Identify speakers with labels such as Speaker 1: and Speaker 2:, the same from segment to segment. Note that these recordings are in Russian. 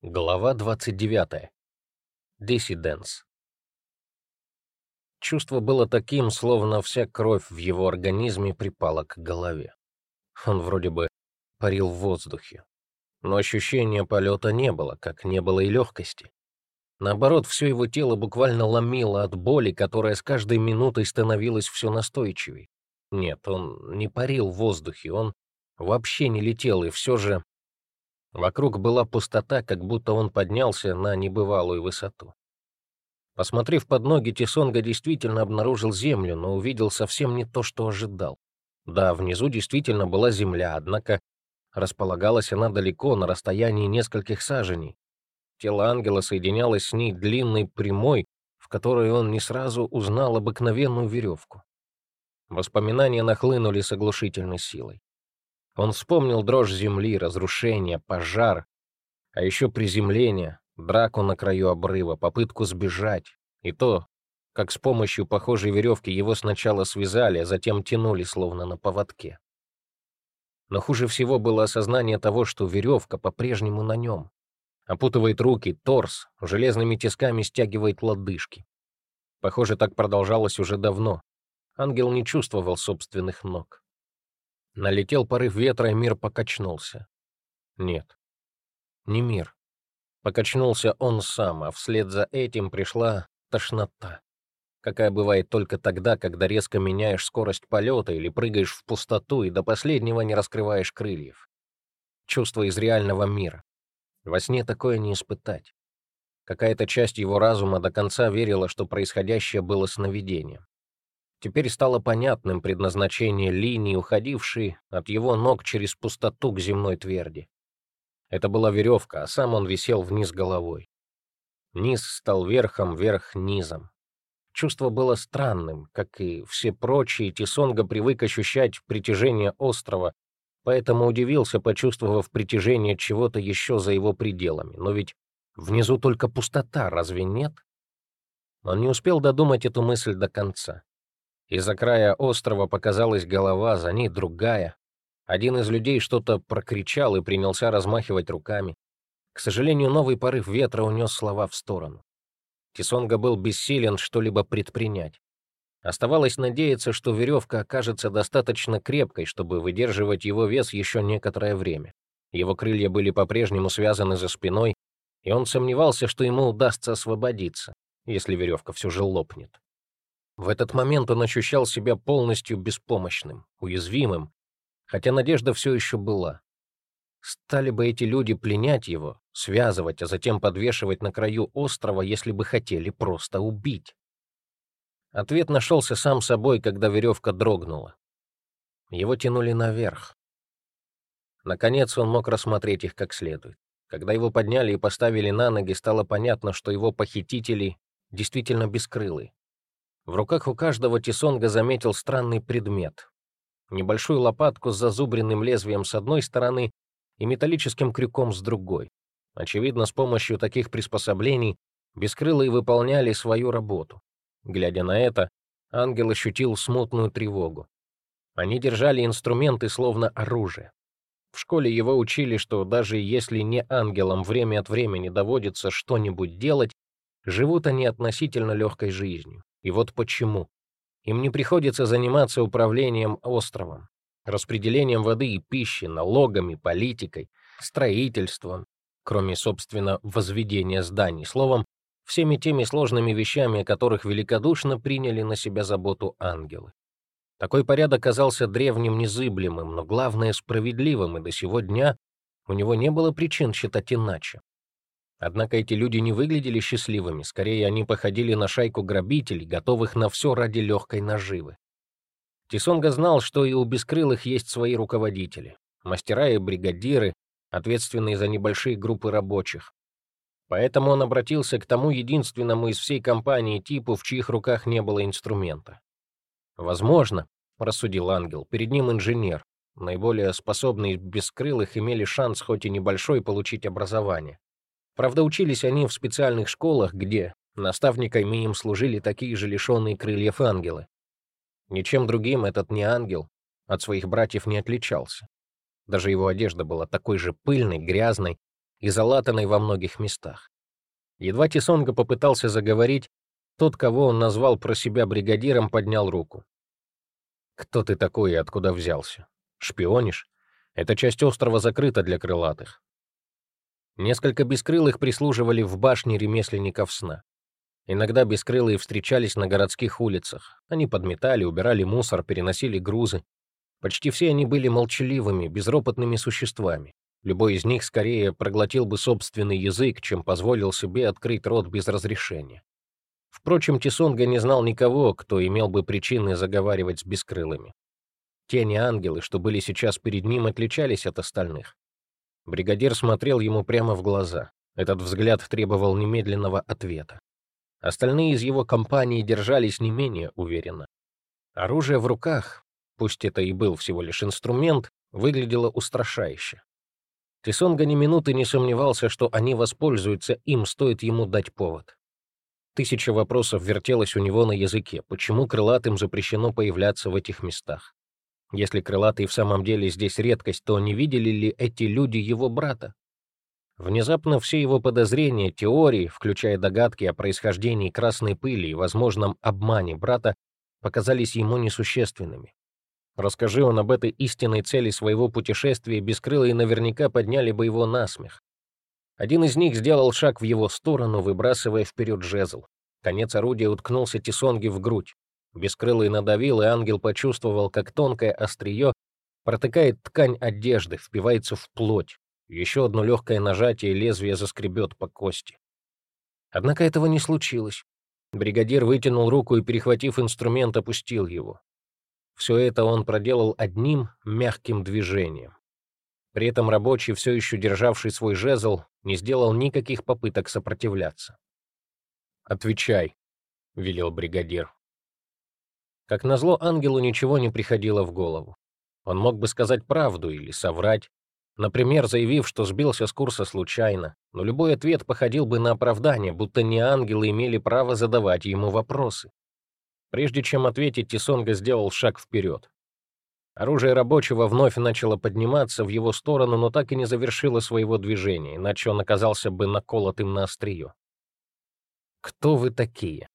Speaker 1: Глава 29. Диссиденс. Чувство было таким, словно вся кровь в его организме припала к голове. Он вроде бы парил в воздухе. Но ощущения полета не было, как не было и легкости. Наоборот, все его тело буквально ломило от боли, которая с каждой минутой становилась все настойчивей. Нет, он не парил в воздухе, он вообще не летел, и все же Вокруг была пустота, как будто он поднялся на небывалую высоту. Посмотрев под ноги, Тисонга действительно обнаружил землю, но увидел совсем не то, что ожидал. Да, внизу действительно была земля, однако располагалась она далеко, на расстоянии нескольких саженей. Тело ангела соединялось с ней длинной прямой, в которой он не сразу узнал обыкновенную веревку. Воспоминания нахлынули с оглушительной силой. Он вспомнил дрожь земли, разрушение, пожар, а еще приземление, драку на краю обрыва, попытку сбежать. И то, как с помощью похожей веревки его сначала связали, а затем тянули словно на поводке. Но хуже всего было осознание того, что веревка по-прежнему на нем. Опутывает руки, торс, железными тисками стягивает лодыжки. Похоже, так продолжалось уже давно. Ангел не чувствовал собственных ног. Налетел порыв ветра, и мир покачнулся. Нет, не мир. Покачнулся он сам, а вслед за этим пришла тошнота, какая бывает только тогда, когда резко меняешь скорость полета или прыгаешь в пустоту и до последнего не раскрываешь крыльев. Чувство из реального мира. Во сне такое не испытать. Какая-то часть его разума до конца верила, что происходящее было сновидением. Теперь стало понятным предназначение линии, уходившей от его ног через пустоту к земной тверди. Это была веревка, а сам он висел вниз головой. Низ стал верхом, верх — низом. Чувство было странным, как и все прочие, Тисонга привык ощущать притяжение острова, поэтому удивился, почувствовав притяжение чего-то еще за его пределами. Но ведь внизу только пустота, разве нет? Он не успел додумать эту мысль до конца. Из-за края острова показалась голова, за ней другая. Один из людей что-то прокричал и принялся размахивать руками. К сожалению, новый порыв ветра унес слова в сторону. Тисонга был бессилен что-либо предпринять. Оставалось надеяться, что веревка окажется достаточно крепкой, чтобы выдерживать его вес еще некоторое время. Его крылья были по-прежнему связаны за спиной, и он сомневался, что ему удастся освободиться, если веревка все же лопнет. В этот момент он ощущал себя полностью беспомощным, уязвимым, хотя надежда все еще была. Стали бы эти люди пленять его, связывать, а затем подвешивать на краю острова, если бы хотели просто убить? Ответ нашелся сам собой, когда веревка дрогнула. Его тянули наверх. Наконец он мог рассмотреть их как следует. Когда его подняли и поставили на ноги, стало понятно, что его похитители действительно бескрылые. В руках у каждого Тисонга заметил странный предмет. Небольшую лопатку с зазубренным лезвием с одной стороны и металлическим крюком с другой. Очевидно, с помощью таких приспособлений бескрылые выполняли свою работу. Глядя на это, ангел ощутил смутную тревогу. Они держали инструменты словно оружие. В школе его учили, что даже если не ангелам время от времени доводится что-нибудь делать, живут они относительно легкой жизнью. И вот почему. Им не приходится заниматься управлением островом, распределением воды и пищи, налогами, политикой, строительством, кроме, собственно, возведения зданий, словом, всеми теми сложными вещами, о которых великодушно приняли на себя заботу ангелы. Такой порядок казался древним незыблемым, но главное — справедливым, и до сего дня у него не было причин считать иначе. Однако эти люди не выглядели счастливыми, скорее они походили на шайку грабителей, готовых на все ради легкой наживы. Тисонга знал, что и у бескрылых есть свои руководители, мастера и бригадиры, ответственные за небольшие группы рабочих. Поэтому он обратился к тому единственному из всей компании типу, в чьих руках не было инструмента. «Возможно», — рассудил ангел, — «перед ним инженер. Наиболее способные бескрылых имели шанс хоть и небольшой получить образование. Правда, учились они в специальных школах, где наставниками им служили такие же лишенные крыльев ангелы. Ничем другим этот не ангел от своих братьев не отличался. Даже его одежда была такой же пыльной, грязной, и залатанной во многих местах. Едва Тисонга попытался заговорить, тот, кого он назвал про себя бригадиром, поднял руку. «Кто ты такой и откуда взялся? Шпионишь? Эта часть острова закрыта для крылатых». Несколько бескрылых прислуживали в башне ремесленников сна. Иногда бескрылые встречались на городских улицах. Они подметали, убирали мусор, переносили грузы. Почти все они были молчаливыми, безропотными существами. Любой из них скорее проглотил бы собственный язык, чем позволил себе открыть рот без разрешения. Впрочем, Тисонга не знал никого, кто имел бы причины заговаривать с бескрылыми. Тени ангелы, что были сейчас перед ним, отличались от остальных. Бригадир смотрел ему прямо в глаза. Этот взгляд требовал немедленного ответа. Остальные из его компании держались не менее уверенно. Оружие в руках, пусть это и был всего лишь инструмент, выглядело устрашающе. Тисонга ни минуты не сомневался, что они воспользуются им, стоит ему дать повод. Тысяча вопросов вертелась у него на языке. Почему крылатым запрещено появляться в этих местах? Если крылатый в самом деле здесь редкость, то не видели ли эти люди его брата? Внезапно все его подозрения, теории, включая догадки о происхождении красной пыли и возможном обмане брата, показались ему несущественными. Расскажи он об этой истинной цели своего путешествия, бескрылые наверняка подняли бы его на смех. Один из них сделал шаг в его сторону, выбрасывая вперед жезл. Конец орудия уткнулся Тисонги в грудь. Бескрылый надавил, и ангел почувствовал, как тонкое острие протыкает ткань одежды, впивается в плоть. Еще одно легкое нажатие, лезвие заскребет по кости. Однако этого не случилось. Бригадир вытянул руку и, перехватив инструмент, опустил его. Все это он проделал одним мягким движением. При этом рабочий, все еще державший свой жезл, не сделал никаких попыток сопротивляться. «Отвечай», — велел бригадир. Как назло, ангелу ничего не приходило в голову. Он мог бы сказать правду или соврать, например, заявив, что сбился с курса случайно, но любой ответ походил бы на оправдание, будто не ангелы имели право задавать ему вопросы. Прежде чем ответить, Тисонга сделал шаг вперед. Оружие рабочего вновь начало подниматься в его сторону, но так и не завершило своего движения, иначе он оказался бы наколотым на острие. «Кто вы такие?»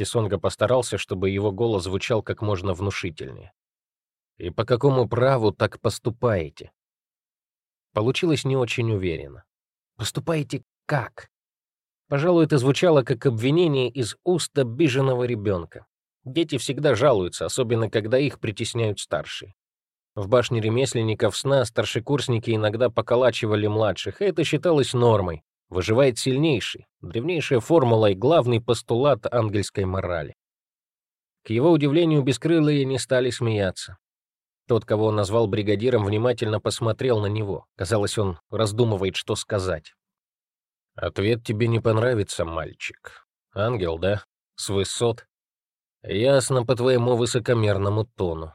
Speaker 1: Тисонга постарался, чтобы его голос звучал как можно внушительнее. «И по какому праву так поступаете?» Получилось не очень уверенно. «Поступаете как?» Пожалуй, это звучало как обвинение из уст обиженного ребенка. Дети всегда жалуются, особенно когда их притесняют старшие. В башне ремесленников сна старшекурсники иногда поколачивали младших, и это считалось нормой. Выживает сильнейший, древнейшая формула и главный постулат ангельской морали. К его удивлению, бескрылые не стали смеяться. Тот, кого он назвал бригадиром, внимательно посмотрел на него. Казалось, он раздумывает, что сказать. «Ответ тебе не понравится, мальчик. Ангел, да? С высот?» «Ясно по твоему высокомерному тону.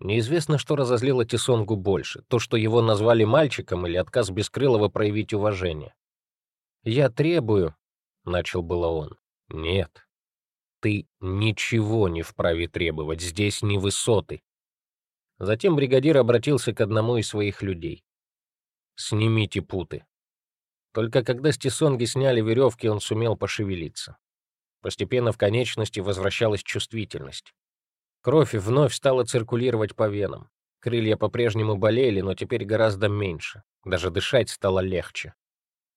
Speaker 1: Неизвестно, что разозлило Тисонгу больше, то, что его назвали мальчиком, или отказ Бескрылого проявить уважение. «Я требую», — начал было он. «Нет, ты ничего не вправе требовать, здесь не высоты». Затем бригадир обратился к одному из своих людей. «Снимите путы». Только когда с Тисонги сняли веревки, он сумел пошевелиться. Постепенно в конечности возвращалась чувствительность. Кровь вновь стала циркулировать по венам. Крылья по-прежнему болели, но теперь гораздо меньше. Даже дышать стало легче.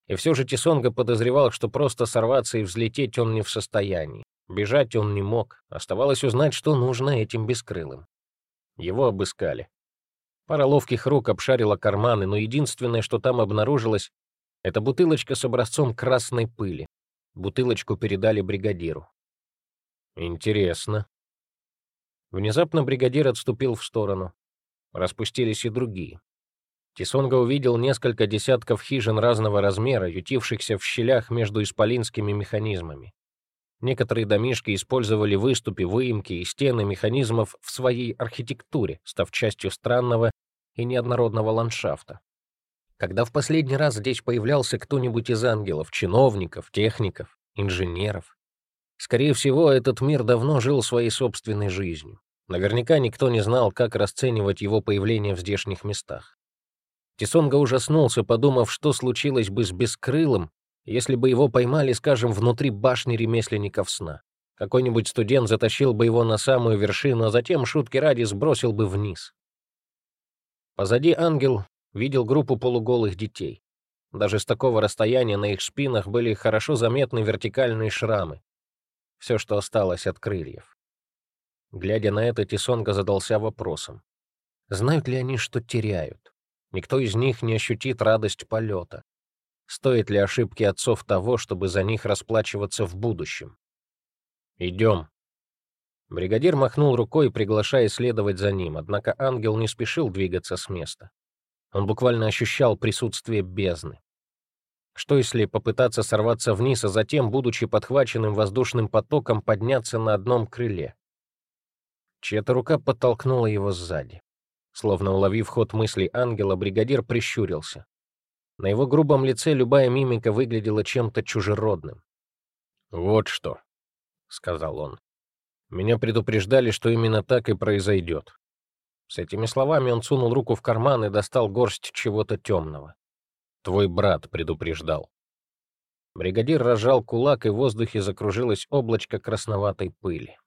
Speaker 1: И все же Тисонга подозревал, что просто сорваться и взлететь он не в состоянии. Бежать он не мог. Оставалось узнать, что нужно этим бескрылым. Его обыскали. Пара ловких рук обшарила карманы, но единственное, что там обнаружилось, это бутылочка с образцом красной пыли. Бутылочку передали бригадиру. Интересно. Внезапно бригадир отступил в сторону. Распустились и другие. Тисонга увидел несколько десятков хижин разного размера, ютившихся в щелях между исполинскими механизмами. Некоторые домишки использовали выступы, выемки и стены механизмов в своей архитектуре, став частью странного и неоднородного ландшафта. Когда в последний раз здесь появлялся кто-нибудь из ангелов, чиновников, техников, инженеров? Скорее всего, этот мир давно жил своей собственной жизнью. Наверняка никто не знал, как расценивать его появление в здешних местах. Тисонга ужаснулся, подумав, что случилось бы с Бескрылым, если бы его поймали, скажем, внутри башни ремесленников сна. Какой-нибудь студент затащил бы его на самую вершину, а затем, шутки ради, сбросил бы вниз. Позади ангел видел группу полуголых детей. Даже с такого расстояния на их спинах были хорошо заметны вертикальные шрамы. Все, что осталось от крыльев. Глядя на это, Тисонга задался вопросом. Знают ли они, что теряют? Никто из них не ощутит радость полета. Стоит ли ошибки отцов того, чтобы за них расплачиваться в будущем? «Идем». Бригадир махнул рукой, приглашая следовать за ним, однако ангел не спешил двигаться с места. Он буквально ощущал присутствие бездны. Что если попытаться сорваться вниз, а затем, будучи подхваченным воздушным потоком, подняться на одном крыле? Чья-то рука подтолкнула его сзади. Словно уловив ход мыслей ангела, бригадир прищурился. На его грубом лице любая мимика выглядела чем-то чужеродным. «Вот что», — сказал он. «Меня предупреждали, что именно так и произойдет. С этими словами он сунул руку в карман и достал горсть чего-то темного. «Твой брат предупреждал». Бригадир разжал кулак, и в воздухе закружилось облачко красноватой пыли.